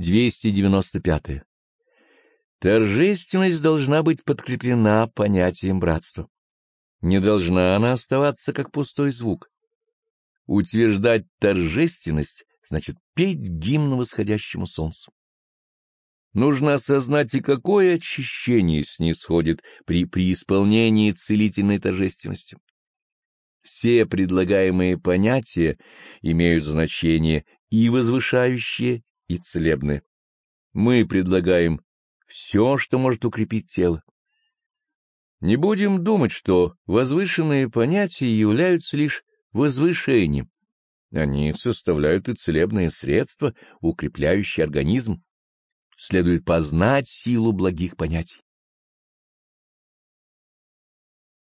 295. Торжественность должна быть подкреплена понятием братства. Не должна она оставаться как пустой звук. Утверждать торжественность значит петь гимн восходящему солнцу. Нужно осознать и какое очищение снисходит при преисполнении целительной торжественности. Все предлагаемые понятия имеют значение и возвышающее, и целебное. Мы предлагаем все, что может укрепить тело. Не будем думать, что возвышенные понятия являются лишь возвышением. Они составляют и целебные средства, укрепляющие организм. Следует познать силу благих понятий.